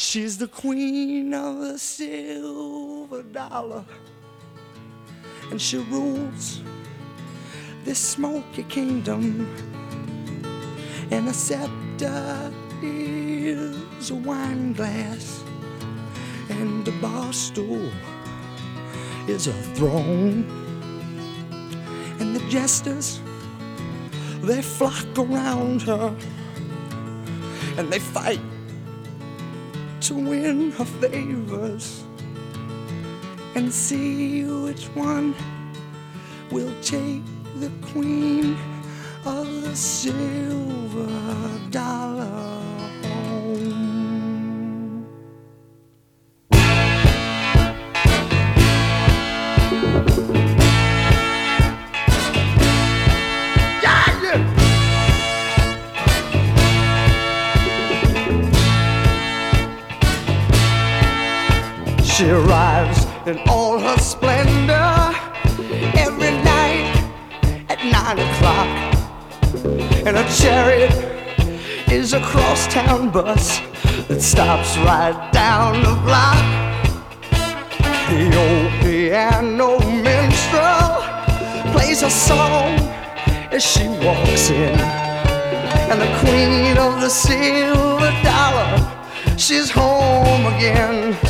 She's the queen of the silver dollar, and she rules this smoky kingdom. And a scepter is a wine glass, and the bar stool is a throne. And the jesters, they flock around her, and they fight to win her favors and see which one will take the queen of the silver dollar She arrives in all her splendor every night at nine o'clock. And her chariot is a crosstown bus that stops right down the block. The old piano minstrel plays a song as she walks in. And the queen of the silver dollar, she's home again.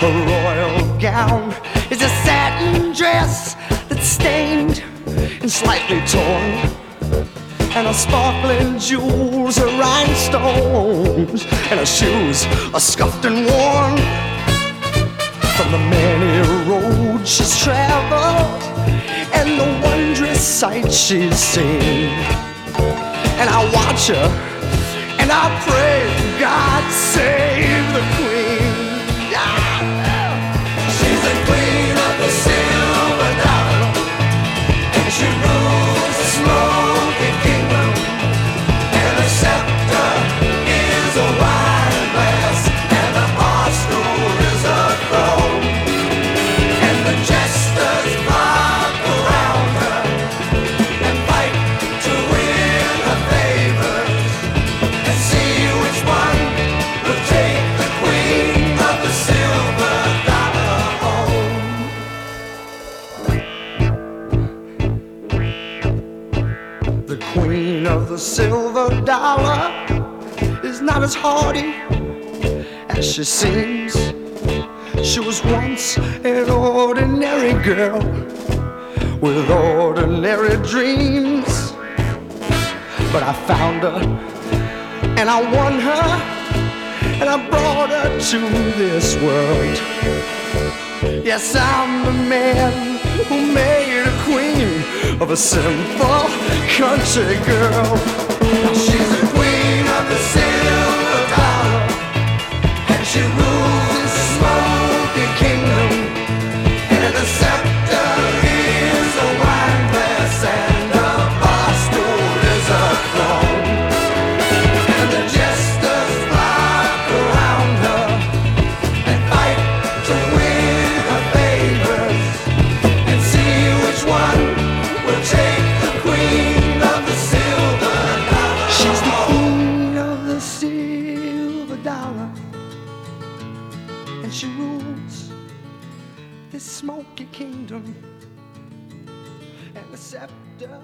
Her royal gown is a satin dress that's stained and slightly torn. And her sparkling jewels are rhinestones. And her shoes are scuffed and worn. From the many roads she's traveled and the wondrous sights she's seen. And I watch her and I pray, of the silver dollar is not as hardy as she seems. She was once an ordinary girl with ordinary dreams. But I found her and I won her and I brought her to this world. Yes, I'm the man who made a queen of a simple country girl. And she rules this smoky kingdom. And the scepter